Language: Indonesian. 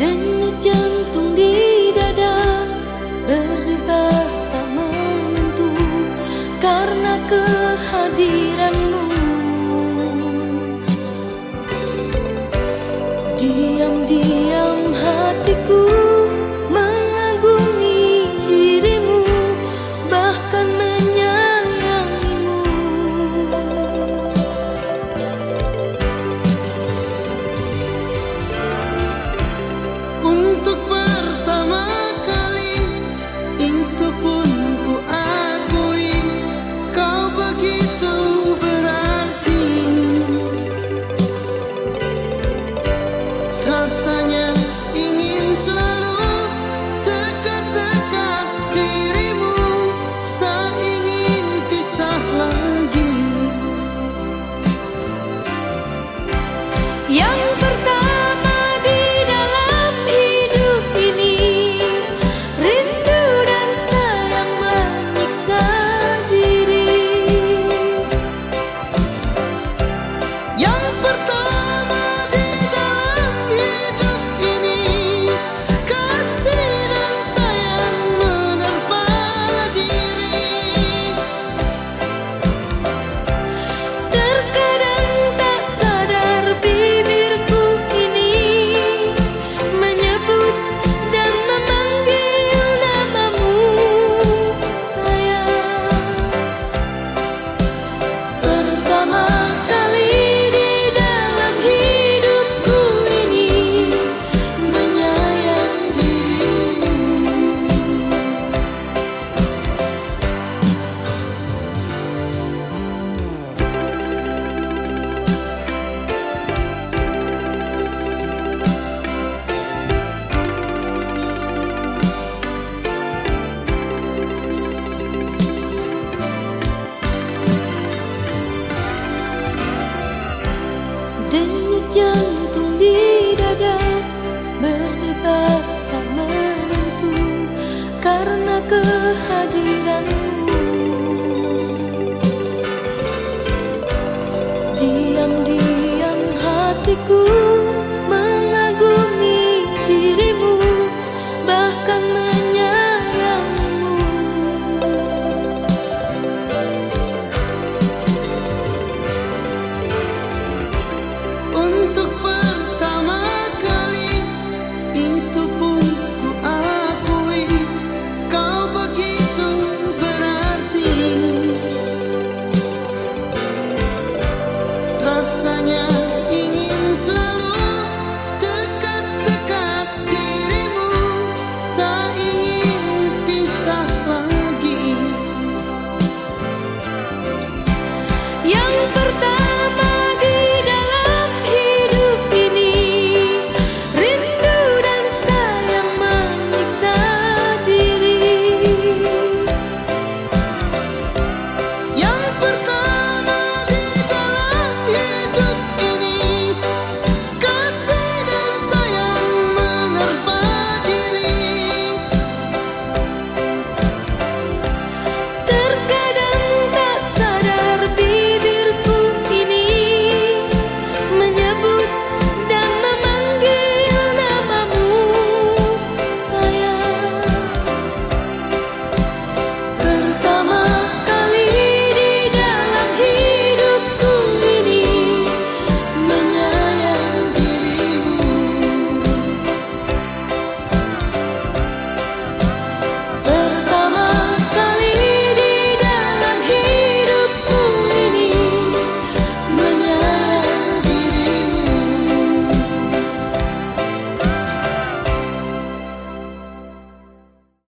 Denyut jantung di dada Berdebar tak Karena kehadiranmu сердца не Denyut jantung di dada Berdebar tak menentu Karena kehadiran